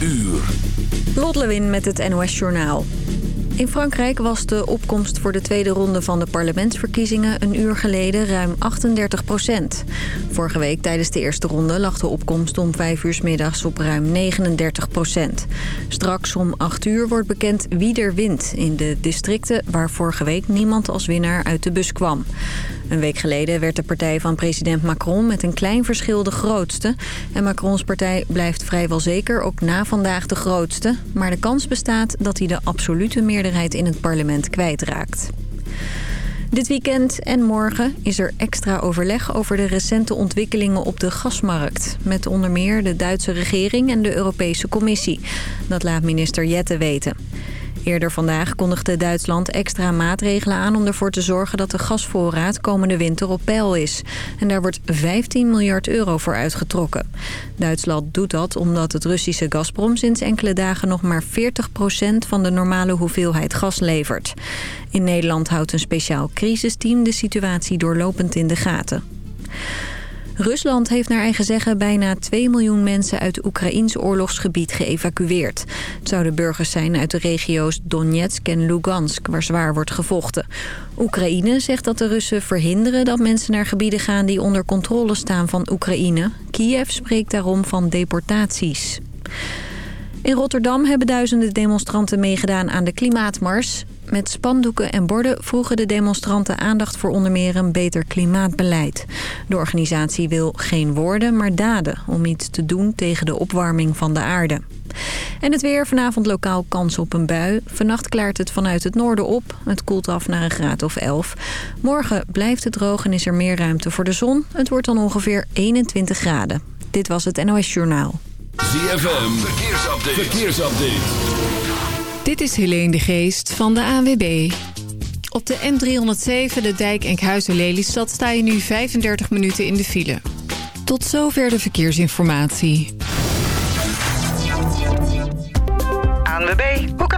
uur. Met het NOS Journaal. In Frankrijk was de opkomst voor de tweede ronde van de parlementsverkiezingen een uur geleden ruim 38 procent. Vorige week tijdens de eerste ronde lag de opkomst om 5 uur middags op ruim 39 procent. Straks om 8 uur wordt bekend wie er wint in de districten waar vorige week niemand als winnaar uit de bus kwam. Een week geleden werd de partij van president Macron met een klein verschil de grootste. En Macrons partij blijft vrijwel zeker ook na vandaag de grootste. Maar de kans bestaat dat hij de absolute meerderheid in het parlement kwijtraakt. Dit weekend en morgen is er extra overleg over de recente ontwikkelingen op de gasmarkt. Met onder meer de Duitse regering en de Europese Commissie. Dat laat minister Jette weten. Eerder vandaag kondigde Duitsland extra maatregelen aan om ervoor te zorgen dat de gasvoorraad komende winter op peil is. En daar wordt 15 miljard euro voor uitgetrokken. Duitsland doet dat omdat het Russische Gazprom sinds enkele dagen nog maar 40% van de normale hoeveelheid gas levert. In Nederland houdt een speciaal crisisteam de situatie doorlopend in de gaten. Rusland heeft naar eigen zeggen bijna 2 miljoen mensen uit Oekraïns oorlogsgebied geëvacueerd. Het zouden burgers zijn uit de regio's Donetsk en Lugansk, waar zwaar wordt gevochten. Oekraïne zegt dat de Russen verhinderen dat mensen naar gebieden gaan die onder controle staan van Oekraïne. Kiev spreekt daarom van deportaties. In Rotterdam hebben duizenden demonstranten meegedaan aan de klimaatmars. Met spandoeken en borden vroegen de demonstranten aandacht voor onder meer een beter klimaatbeleid. De organisatie wil geen woorden, maar daden om iets te doen tegen de opwarming van de aarde. En het weer, vanavond lokaal kans op een bui. Vannacht klaart het vanuit het noorden op. Het koelt af naar een graad of 11. Morgen blijft het droog en is er meer ruimte voor de zon. Het wordt dan ongeveer 21 graden. Dit was het NOS Journaal. ZFM, verkeersupdate. verkeersupdate. Dit is Helene de Geest van de ANWB. Op de N307, de dijk Enkhuizen-Lelystad, sta je nu 35 minuten in de file. Tot zover de verkeersinformatie. ANWB,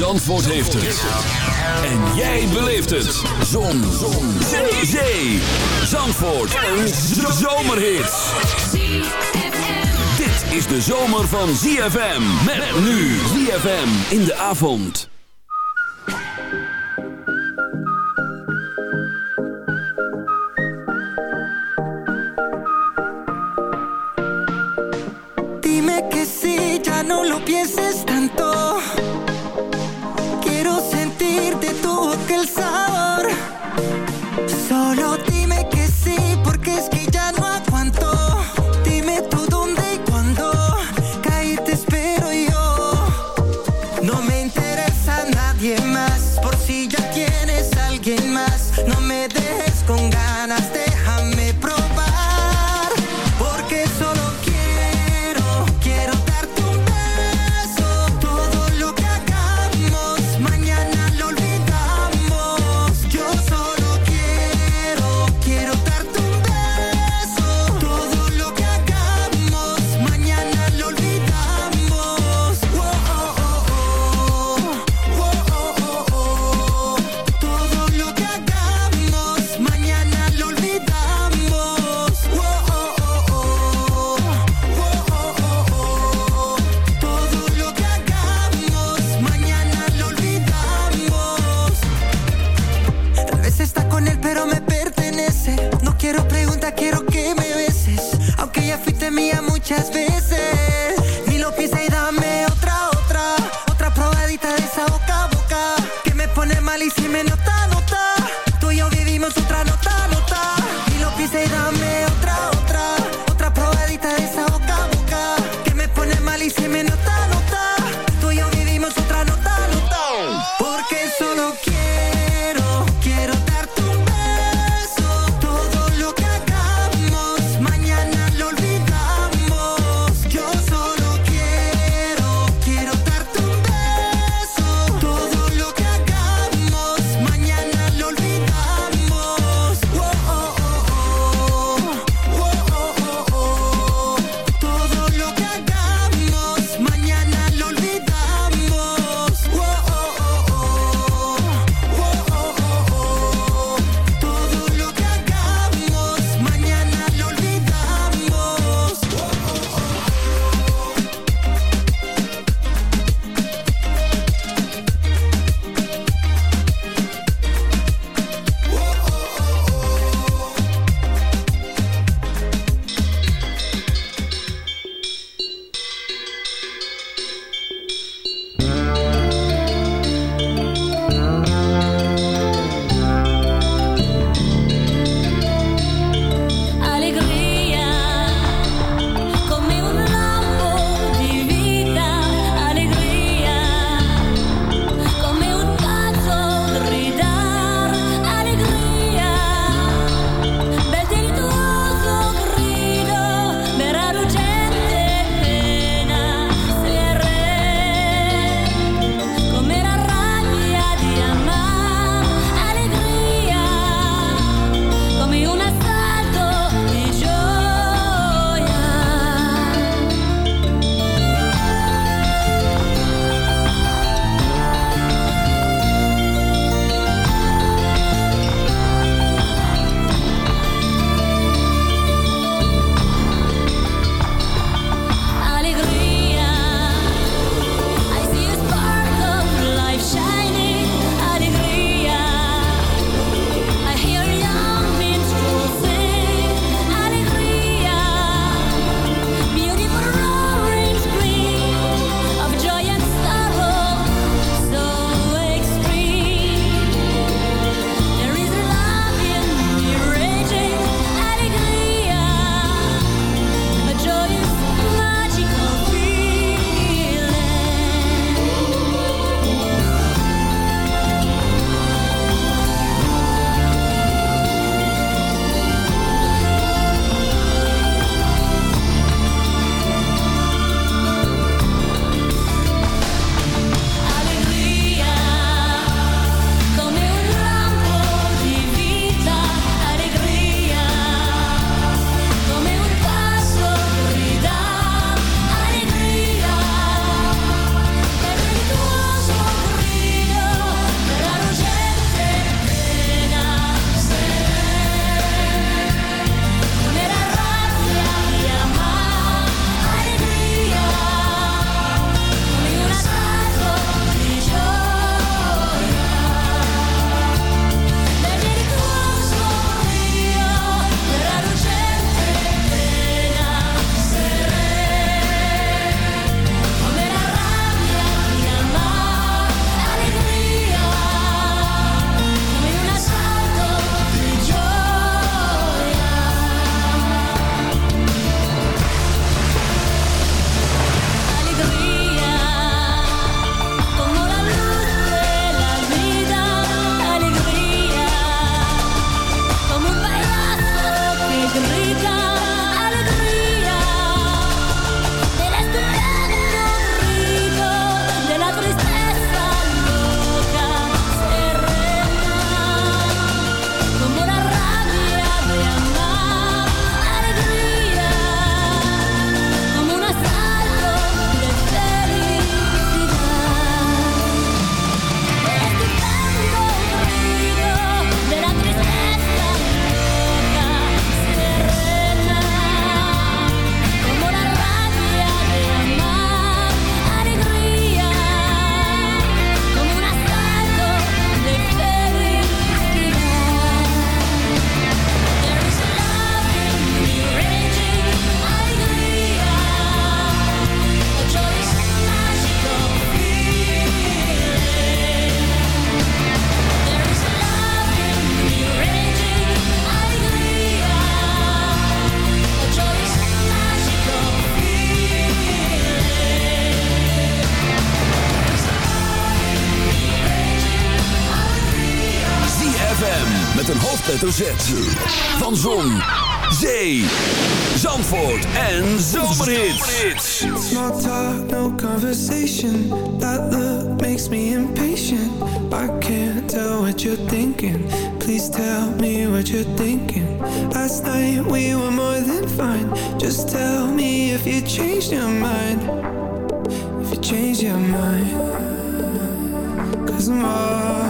Zandvoort heeft het. En jij beleeft het. Zon. Zon. Zee. Zandvoort. Een zomerhit. Dit is de zomer van ZFM. Met nu ZFM in de avond. Dime que ya no lo pienses tanto. Tu aquel sabor. van Zon, Zee, Zandvoort en Zomerhits. Small talk, no conversation. That look makes me impatient. I can't tell what you're thinking. Please tell me what you're thinking. Last night we were more than fine. Just tell me if you changed your mind. If you changed your mind. Cause I'm all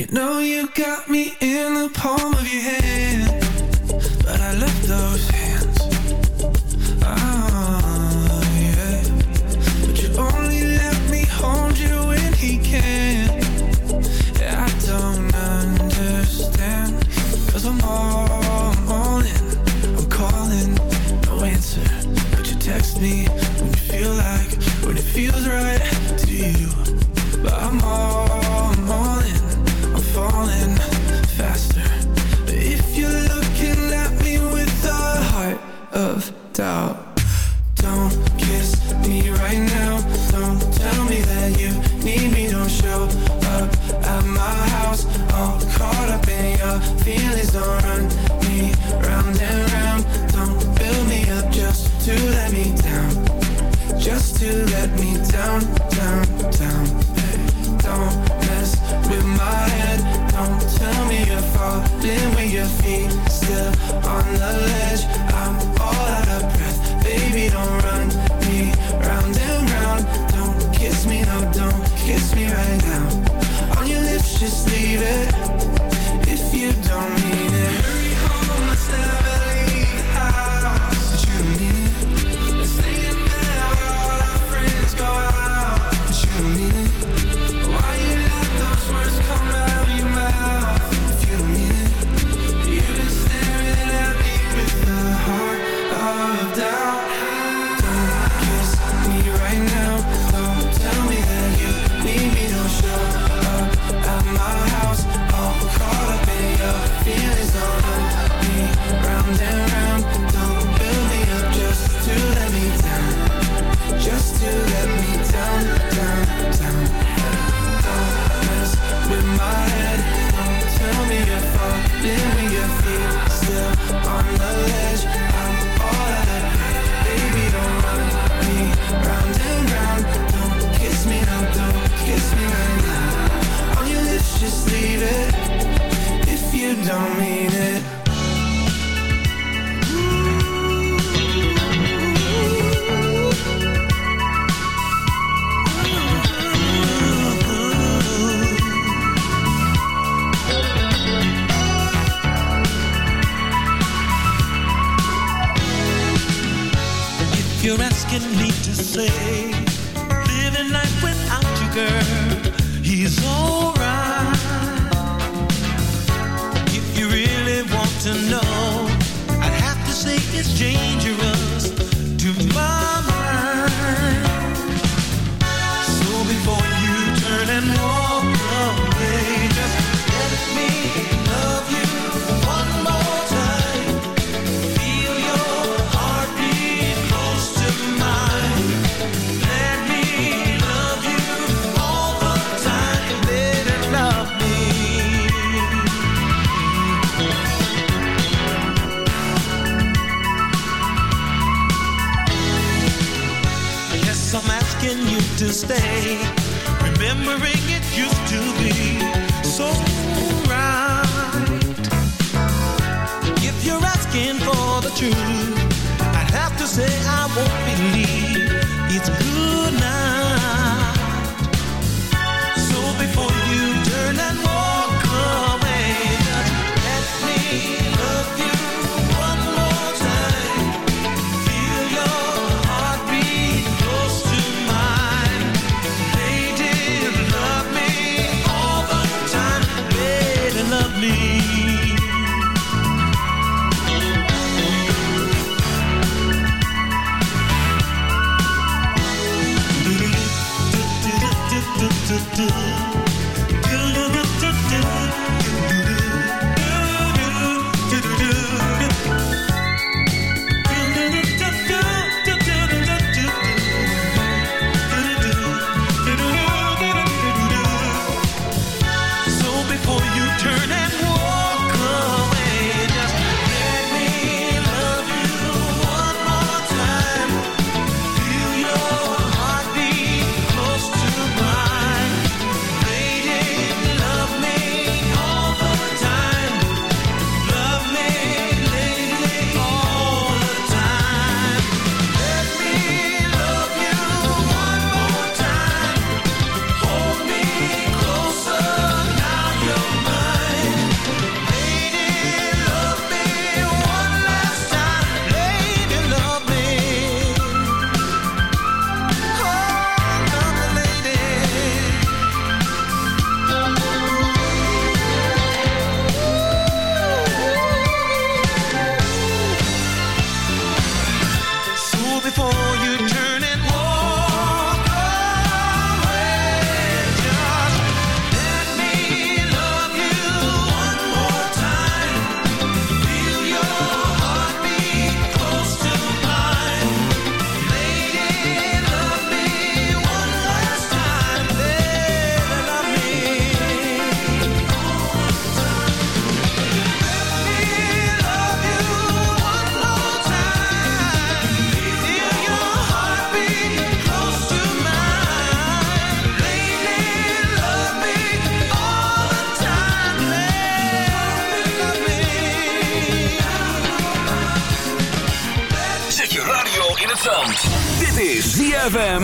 You know you got me in the palm of your hand.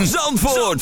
Zandvoort.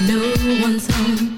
no one's home.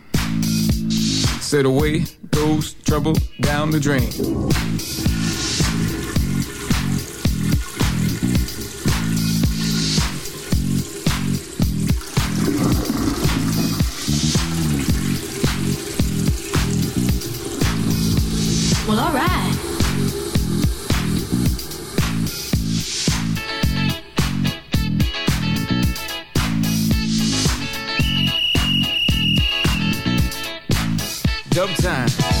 Said away goes trouble down the drain. Well, alright. Dub sometimes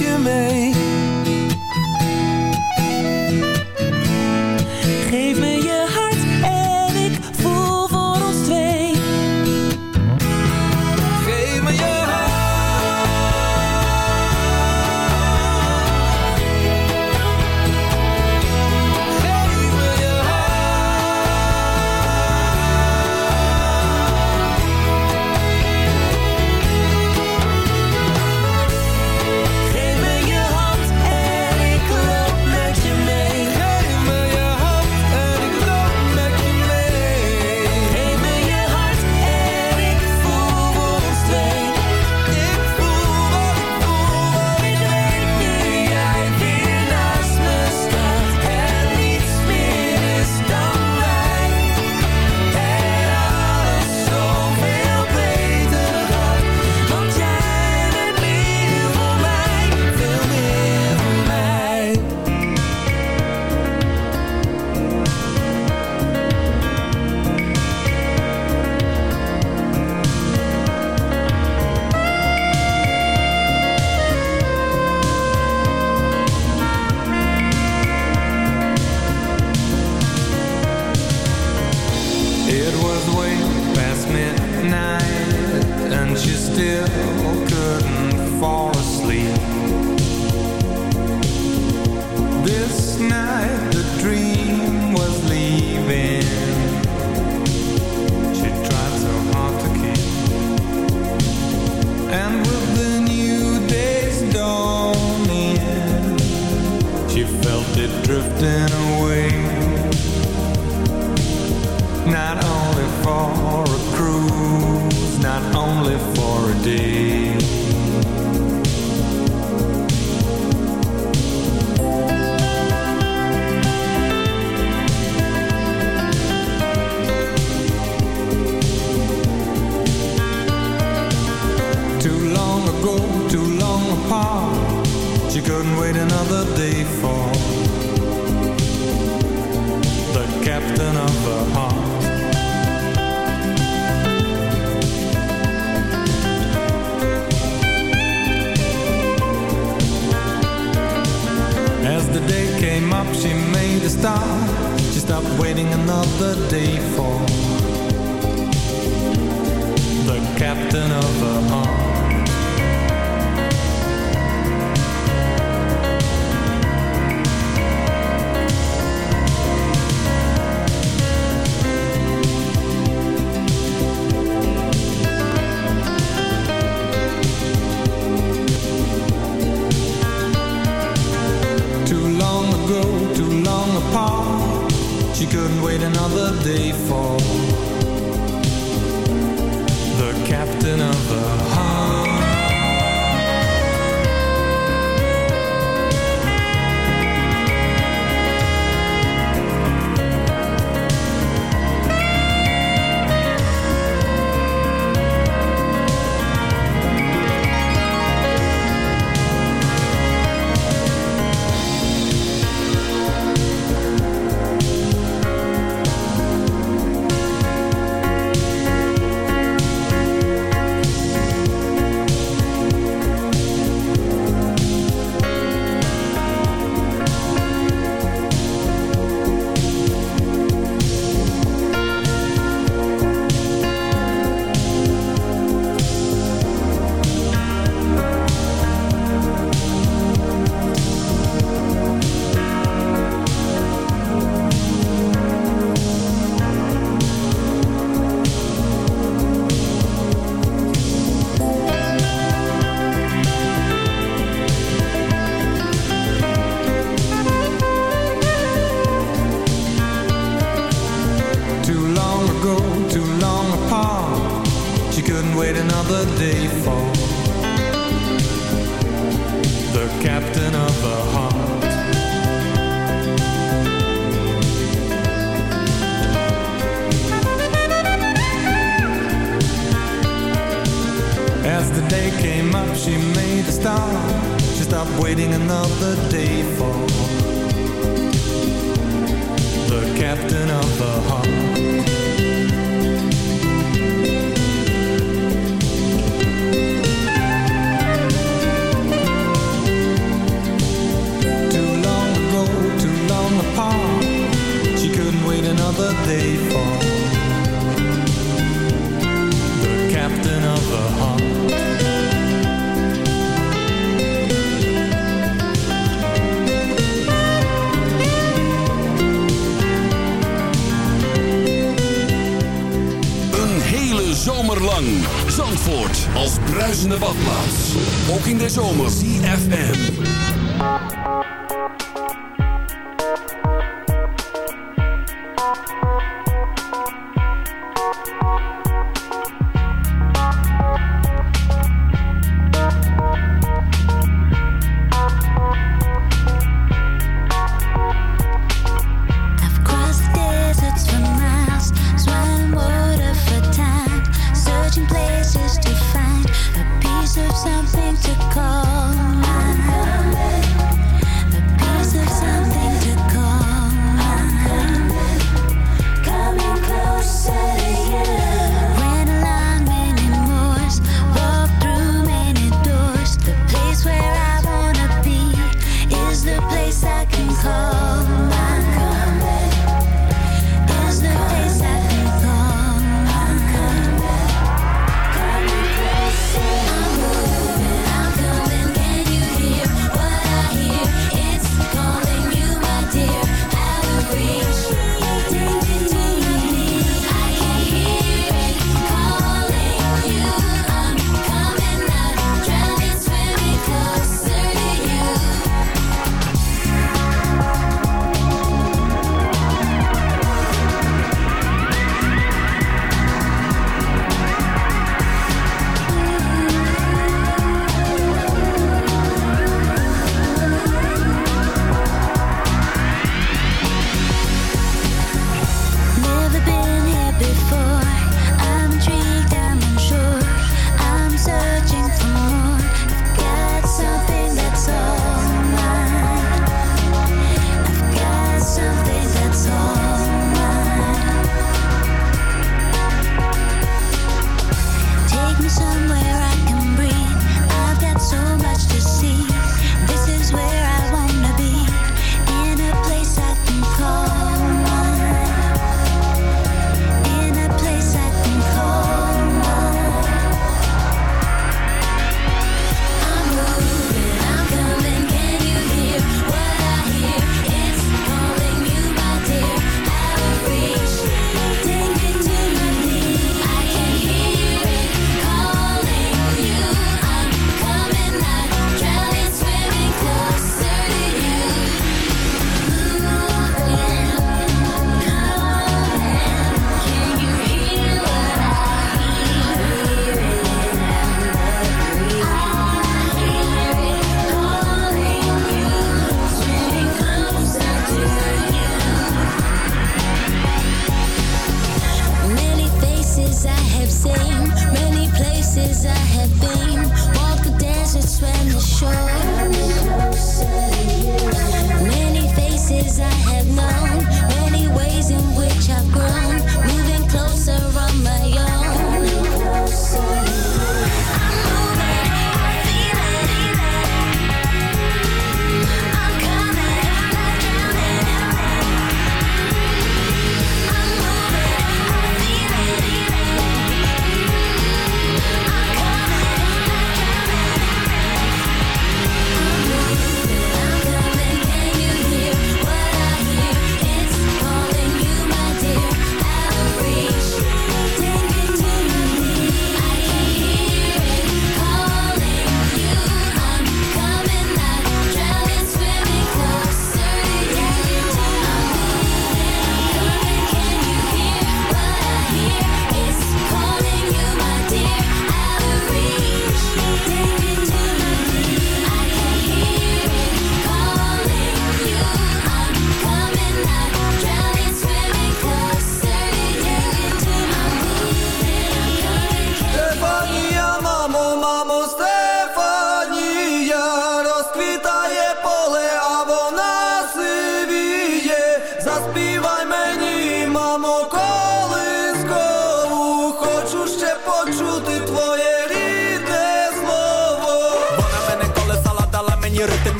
Met je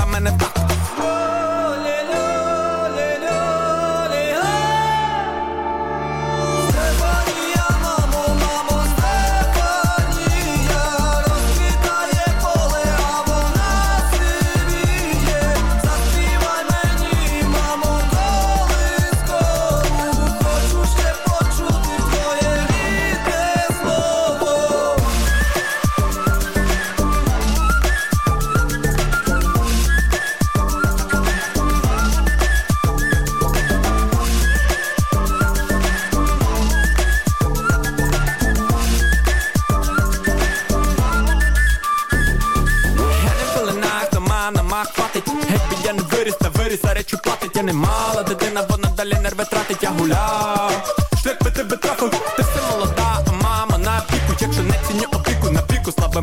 I'm in a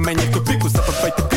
Mijn nek op wiekus, zapper.